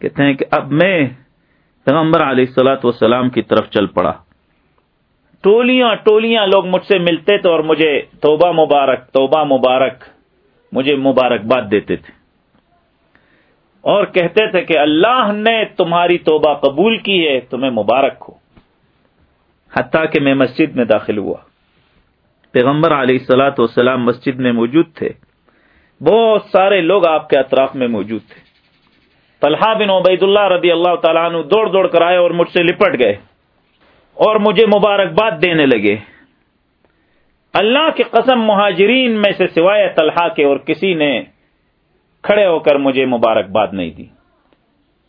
کہتے ہیں کہ اب میں پیغمبر علیہ السلاۃ والسلام کی طرف چل پڑا۔ ٹولیاں ٹولیاں لوگ مجھ سے ملتے تھے اور مجھے توبہ مبارک توبہ مبارک، مجھے مبارکباد دیتے تھے۔ اور کہتے تھے کہ اللہ نے تمہاری توبہ قبول کی ہے، تمہیں مبارک ہو۔ حتیٰ کہ میں مسجد میں داخل ہوا۔ پیغمبر علیہ السلاۃ والسلام مسجد میں موجود تھے۔ بہت سارے لوگ آپ کے اطراف میں موجود تھے۔ طلحہ بن عبید اللہ رضی اللہ تعالیٰ عنہ دوڑ دوڑ کر آئے اور مجھ سے لپٹ گئے اور مجھے مبارکباد دینے لگے۔ اللہ کی قسم مہاجرین میں سے سوائے طلحہ کے اور کسی نے کھڑے ہو کر مجھے مبارکباد نہیں دی۔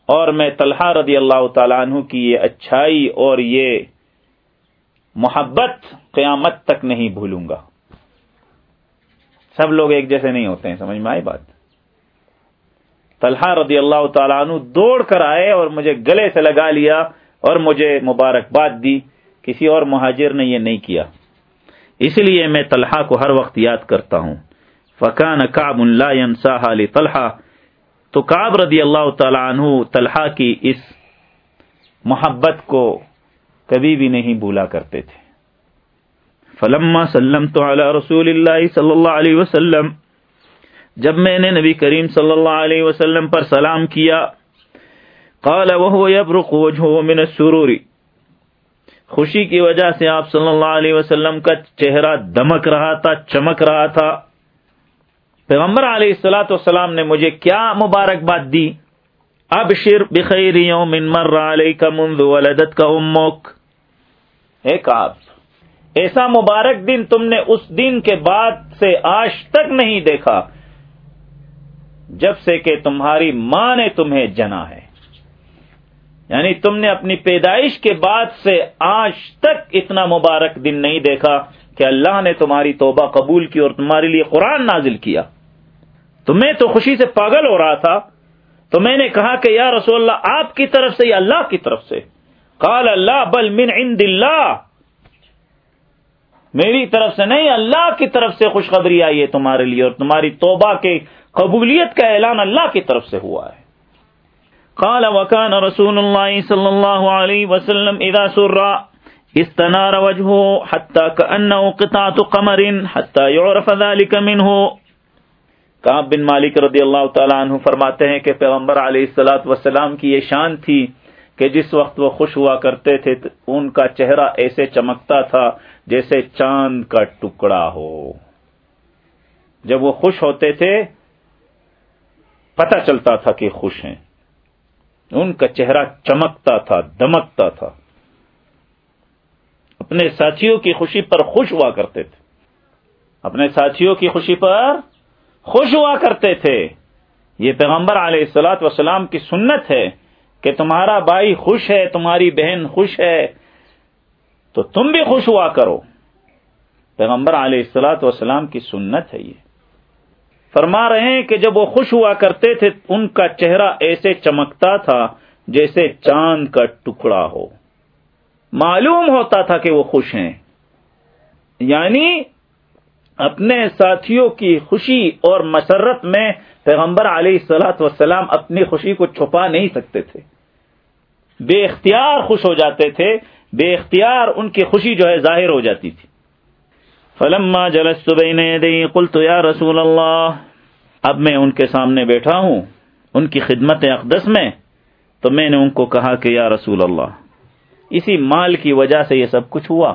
اور میں طلحہ رضی اللہ تعالیٰ عنہ کی یہ اچھائی اور یہ محبت قیامت تک نہیں بھولوں گا۔ سب لوگ ایک جیسے نہیں ہوتے ہیں، سمجھ میں آئی بات؟ طلحہ رضی اللہ تعالیٰ عنہ دوڑ کر آئے اور مجھے گلے سے لگا لیا اور مجھے مبارکباد دی، کسی اور مہاجر نے یہ نہیں کیا۔ اس لیے میں طلحہ کو ہر وقت یاد کرتا ہوں۔ فقان کاب اللہ ينساها لطلحہ تو کاب رضی اللہ تعالیٰ عنہ طلحہ کی اس محبت کو کبھی بھی نہیں بھولا کرتے تھے۔ فلما سلم تو رسول اللہ صلی اللہ علیہ وسلم۔ جب میں نے نبی کریم صلی اللہ علیہ وسلم پر سلام کیا، قال وهو يبرق وجهه من السرور۔ خوشی کی وجہ سے آپ صلی اللہ علیہ وسلم کا چہرہ دمک رہا تھا، چمک رہا تھا۔ پیغمبر علیہ السلاۃ والسلام نے مجھے کیا مبارکباد دی؟ اب شر بخیر یوم مر علیک منذ ولدت کا امک۔ ایک آپ ایسا مبارک دن تم نے اس دن کے بعد سے آج تک نہیں دیکھا۔ جب سے کہ تمہاری ماں نے تمہیں جنا ہے۔ یعنی تم نے اپنی پیدائش کے بعد سے آج تک اتنا مبارک دن نہیں دیکھا کہ اللہ نے تمہاری توبہ قبول کی اور تمہارے لیے قرآن نازل کیا۔ تو میں تو خوشی سے پاگل ہو رہا تھا۔ تو میں نے کہا کہ یا رسول اللہ، آپ کی طرف سے یا اللہ کی طرف سے؟ قال اللہ، بل من عند اللہ۔ میری طرف سے نہیں، اللہ کی طرف سے خوشخبری آئی ہے تمہارے لیے اور تمہاری توبہ کے قبولیت کا اعلان اللہ کی طرف سے ہوا ہے۔ قال وكان رسول الله صلى الله عليه وسلم اذا سر، استنار وجهه حتى كانه قطعه قمر حتى يعرف ذلك منه کعب بن مالک رضی اللہ تعالی عنہ فرماتے ہیں کہ پیغمبر علیہ الصلات والسلام کی یہ شان تھی کہ جس وقت وہ خوش ہوا کرتے تھے ان کا چہرہ ایسے چمکتا تھا جیسے چاند کا ٹکڑا ہو۔ جب وہ خوش ہوتے تھے پتہ چلتا تھا کہ خوش ہیں۔ ان کا چہرہ چمکتا تھا، دمکتا تھا۔ اپنے ساتھیوں کی خوشی پر خوش ہوا کرتے تھے۔ اپنے ساتھیوں کی خوشی پر خوش ہوا کرتے تھے۔ یہ پیغمبر علیہ السلاۃ وسلام کی سنت ہے کہ تمہارا بھائی خوش ہے، تمہاری بہن خوش ہے، تو تم بھی خوش ہوا کرو۔ پیغمبر علیہ السلاۃ وسلام کی سنت ہے یہ۔ فرما رہے ہیں کہ جب وہ خوش ہوا کرتے تھے، ان کا چہرہ ایسے چمکتا تھا جیسے چاند کا ٹکڑا ہو۔ معلوم ہوتا تھا کہ وہ خوش ہیں۔ یعنی اپنے ساتھیوں کی خوشی اور مسرت میں پیغمبر علیہ السلاۃ وسلام اپنی خوشی کو چھپا نہیں سکتے تھے۔ بے اختیار خوش ہو جاتے تھے، بے اختیار ان کی خوشی جو ہے ظاہر ہو جاتی تھی۔ فلما جلست بین یدی، قلت یا رسول اللہ، اب میں ان کے سامنے بیٹھا ہوں، ان کی خدمت اقدس میں، تو میں نے ان کو کہا کہ یا رسول اللہ، اسی مال کی وجہ سے یہ سب کچھ ہوا۔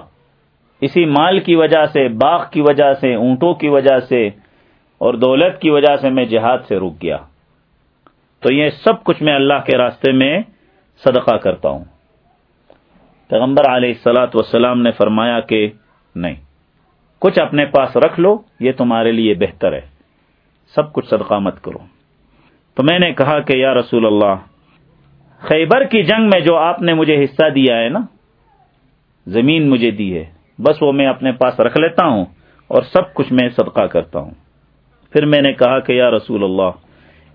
اسی مال کی وجہ سے، باغ کی وجہ سے، اونٹوں کی وجہ سے، اور دولت کی وجہ سے میں جہاد سے رک گیا۔ تو یہ سب کچھ میں اللہ کے راستے میں صدقہ کرتا ہوں۔ پیغمبر علیہ السلاۃ وسلام نے فرمایا کہ نہیں۔ کچھ اپنے پاس رکھ لو، یہ تمہارے لیے بہتر ہے۔ سب کچھ صدقہ مت کرو۔ تو میں نے کہا کہ یا رسول اللہ، خیبر کی جنگ میں جو آپ نے مجھے حصہ دیا ہے نا، زمین مجھے دی ہے، بس وہ میں اپنے پاس رکھ لیتا ہوں اور سب کچھ میں صدقہ کرتا ہوں۔ پھر میں نے کہا کہ یا رسول اللہ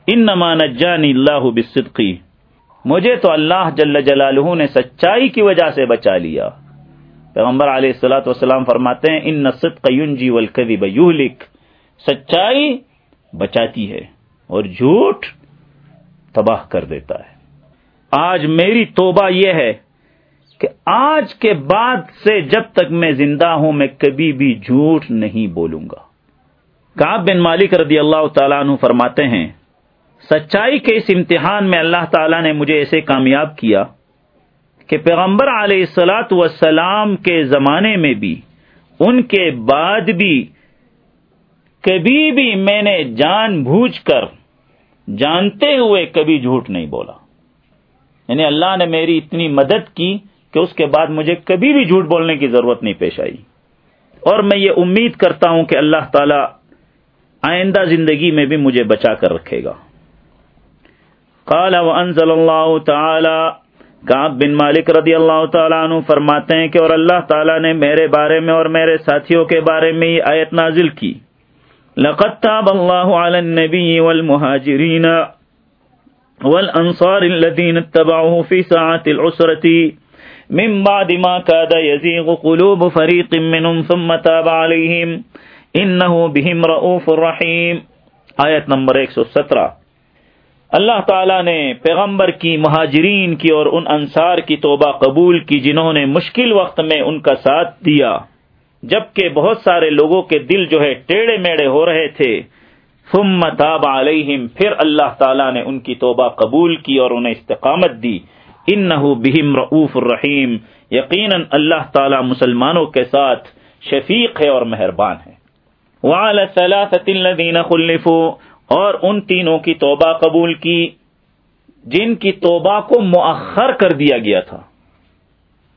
ان نمان جانی اللہ بصدقی مجھے تو اللہ جل جلالہ نے سچائی کی وجہ سے بچا لیا۔ پیغمبر علیہ السلاۃ وسلام فرماتے ہیں، ان نصد قیون جی ولقدی یہلک سچائی بچاتی ہے اور جھوٹ تباہ کر دیتا ہے۔ آج میری توبہ یہ ہے کہ آج کے بعد سے جب تک میں زندہ ہوں، میں کبھی بھی جھوٹ نہیں بولوں گا۔ کاب بن مالک رضی اللہ تعالیٰ عنہ فرماتے ہیں، سچائی کے اس امتحان میں اللہ تعالیٰ نے مجھے ایسے کامیاب کیا کہ پیغمبر علیہ السلاۃ وسلام کے زمانے میں بھی، ان کے بعد بھی، کبھی بھی میں نے جان بوجھ کر جانتے ہوئے کبھی جھوٹ نہیں بولا۔ یعنی اللہ نے میری اتنی مدد کی کہ اس کے بعد مجھے کبھی بھی جھوٹ بولنے کی ضرورت نہیں پیش آئی۔ اور میں یہ امید کرتا ہوں کہ اللہ تعالی آئندہ زندگی میں بھی مجھے بچا کر رکھے گا۔ قال وانزل اللہ تعالی کاب بن مالک رضی اللہ تعالیٰ عنہ فرماتے ہیں کہ اور اللہ تعالیٰ نے میرے بارے میں اور میرے ساتھیوں کے بارے میں یہ آیت نازل کی۔ لقد تاب الله على النبي والمهاجرين والأنصار الذين اتبعوه في ساعة العسرة من بعد ما كاد يزيغ قلوب فريق منهم ثم تاب عليهم إنه بهم رؤوف رحيم آیت نمبر 117 اللہ تعالیٰ نے پیغمبر کی مہاجرین کی اور ان انصار کی توبہ قبول کی جنہوں نے مشکل وقت میں ان کا ساتھ دیا۔ جبکہ بہت سارے لوگوں کے دل جو ہے ٹیڑے میڑے ہو رہے تھے۔ ثم تاب علیہم، پھر اللہ تعالیٰ نے ان کی توبہ قبول کی اور انہیں استقامت دی۔ انہو بہم رعوف الرحیم، یقیناً اللہ تعالیٰ مسلمانوں کے ساتھ شفیق ہے اور مہربان ہے۔ وعلى ثلاثة الذين خلفوا اور ان تینوں کی توبہ قبول کی جن کی توبہ کو مؤخر کر دیا گیا تھا۔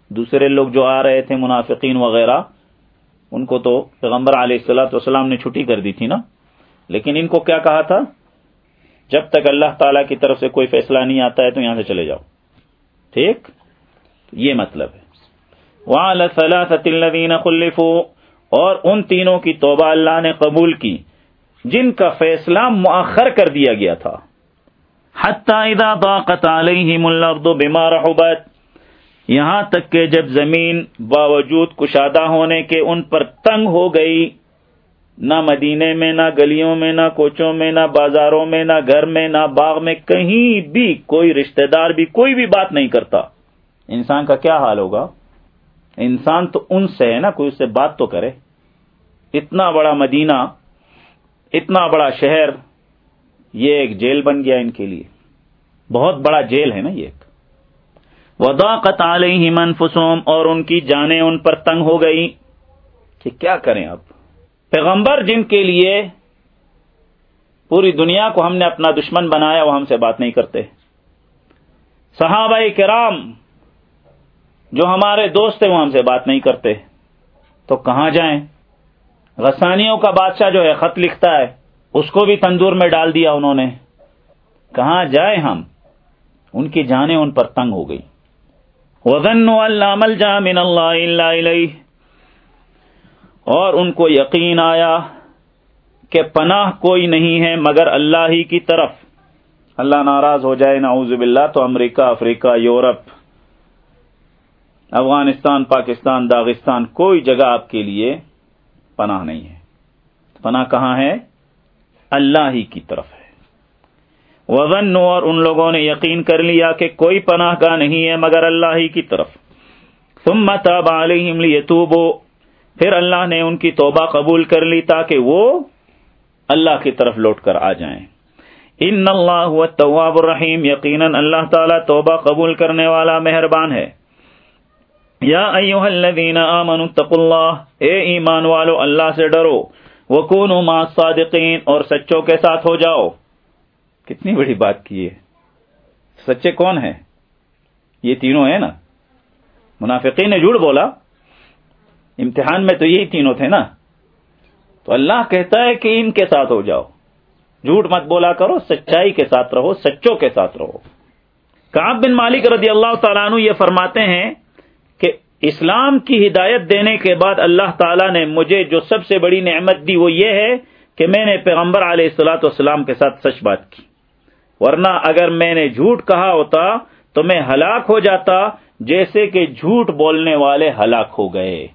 دوسرے لوگ جو آ رہے تھے، منافقین وغیرہ، ان کو تو پیغمبر علیہ السلاۃ والسلام نے چھٹی کر دی تھی نا۔ لیکن ان کو کیا کہا تھا؟ جب تک اللہ تعالی کی طرف سے کوئی فیصلہ نہیں آتا ہے تو یہاں سے چلے جاؤ۔ ٹھیک؟ یہ مطلب ہے۔ وہاں اللہ صلاح اور ان تینوں کی توبہ اللہ نے قبول کی۔ جن کا فیصلہ مؤخر کر دیا گیا تھا۔ اذا ضاقت علیہم الارض بما رحبت، یہاں تک کہ جب زمین باوجود کشادہ ہونے کے ان پر تنگ ہو گئی، نہ مدینے میں، نہ گلیوں میں، نہ کوچوں میں، نہ بازاروں میں، نہ گھر میں، نہ باغ میں کہیں بھی کوئی رشتہ دار بھی کوئی بھی بات نہیں کرتا۔ انسان کا کیا حال ہوگا؟ انسان تو ان سے ہے نا، کوئی اس سے بات تو کرے۔ اتنا بڑا مدینہ اتنا بڑا شہر، یہ ایک جیل بن گیا ان کے لیے۔ بہت بڑا جیل ہے نا یہ ایک۔ وضاقت علیہم انفسهم اور ان کی جانیں ان پر تنگ ہو گئی کہ کیا کریں اب پیغمبر جن کے لیے پوری دنیا کو ہم نے اپنا دشمن بنایا، وہ ہم سے بات نہیں کرتے۔ صحابہ کرام جو ہمارے دوست ہیں، وہ ہم سے بات نہیں کرتے۔ تو کہاں جائیں؟ غسانیوں کا بادشاہ جو ہے، خط لکھتا ہے، اس کو بھی تندور میں ڈال دیا انہوں نے۔ کہاں جائیں ہم؟ ان کی جانیں ان پر تنگ ہو گئی جا من اللہ اور ان کو یقین آیا کہ پناہ کوئی نہیں ہے مگر اللہ ہی کی طرف۔ اللہ ناراض ہو جائے، نعوذ باللہ، تو America, Africa, Europe, Afghanistan, Pakistan, Dagestan, کوئی جگہ آپ کے لیے پناہ نہیں ہے۔ پناہ کہاں ہے؟ اللہ ہی کی طرف ہے۔ وزن اور ان لوگوں نے یقین کر لیا کہ کوئی پناہ کا نہیں ہے مگر اللہ ہی کی طرف۔ ثم تاب علیہم لیتوبو پھر اللہ نے ان کی توبہ قبول کر لی تاکہ وہ اللہ کی طرف لوٹ کر آ جائیں۔ ان اللہ التواب الرحیم یقیناً اللہ تعالی توبہ قبول کرنے والا مہربان ہے۔ یا ایوہ الذین آمنوا اتقوا اللہ، اے ایمان والو، اللہ سے ڈرو۔ وکونوا مع الصادقین، اور سچوں کے ساتھ ہو جاؤ۔ کتنی بڑی بات کی ہے سچے کون ہیں؟ یہ تینوں ہیں نا۔ منافقین نے جھوٹ بولا۔ امتحان میں تو یہی تینوں تھے نا۔ تو اللہ کہتا ہے کہ ان کے ساتھ ہو جاؤ۔ جھوٹ مت بولا کرو، سچائی کے ساتھ رہو، سچوں کے ساتھ رہو۔ کاب بن مالک رضی اللہ تعالیٰ عنہ یہ فرماتے ہیں اسلام کی ہدایت دینے کے بعد اللہ تعالیٰ نے مجھے جو سب سے بڑی نعمت دی وہ یہ ہے کہ میں نے پیغمبر علیہ السلاۃ والسلام کے ساتھ سچ بات کی۔ ورنہ اگر میں نے جھوٹ کہا ہوتا تو میں ہلاک ہو جاتا جیسے کہ جھوٹ بولنے والے ہلاک ہو گئے۔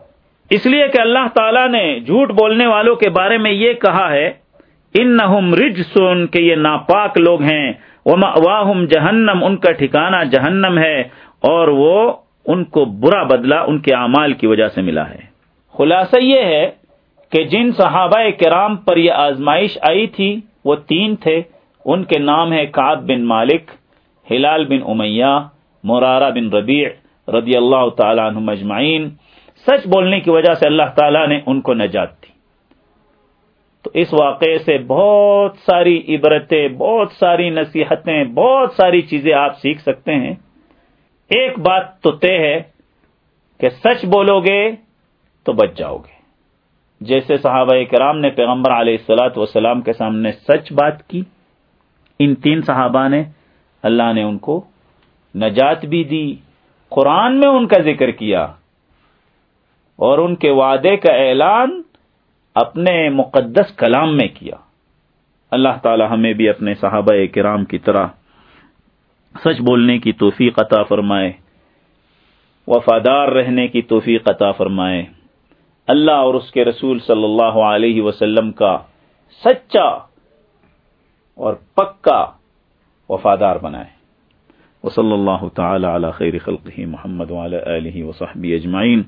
اس لیے کہ اللہ تعالیٰ نے جھوٹ بولنے والوں کے بارے میں یہ کہا ہے ان نہ رج سن کہ یہ ناپاک لوگ ہیں۔ واہم جہنم، ان کا ٹھکانہ جہنم ہے اور وہ ان کو برا بدلا ان کے اعمال کی وجہ سے ملا ہے۔ خلاصہ یہ ہے کہ جن صحابہ کرام پر یہ آزمائش آئی تھی، وہ تین تھے۔ ان کے نام ہے کاب بن مالک، ہلال بن امیہ، مرارہ بن ربیع رضی اللہ تعالیٰ عنہ مجمعین۔ سچ بولنے کی وجہ سے اللہ تعالیٰ نے ان کو نجات دی۔ تو اس واقعے سے بہت ساری عبرتیں، بہت ساری نصیحتیں، بہت ساری چیزیں آپ سیکھ سکتے ہیں۔ ایک بات تو طے ہے کہ سچ بولو گے تو بچ جاؤ گے۔ جیسے صحابہ کرام نے پیغمبر علیہ السلاۃ وسلام کے سامنے سچ بات کی، ان تین صحابہ نے اللہ نے ان کو نجات بھی دی، قرآن میں ان کا ذکر کیا اور ان کے وعدے کا اعلان اپنے مقدس کلام میں کیا۔ اللہ تعالی ہمیں بھی اپنے صحابہ کرام کی طرح سچ بولنے کی توفیق عطا فرمائے، وفادار رہنے کی توفیق عطا فرمائے۔ اللہ اور اس کے رسول صلی اللہ علیہ وسلم کا سچا اور پکا وفادار بنائے۔ وصلی اللہ تعالی علی خیر خلقہ محمد وعلی آلہ وصحبہ اجمعین۔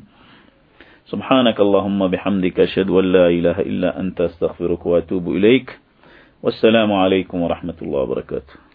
سبحانك اللهم بحمدك اشهد ان لا اله الا انت استغفرك واتوب اليك والسلام عليكم ورحمه الله وبركاته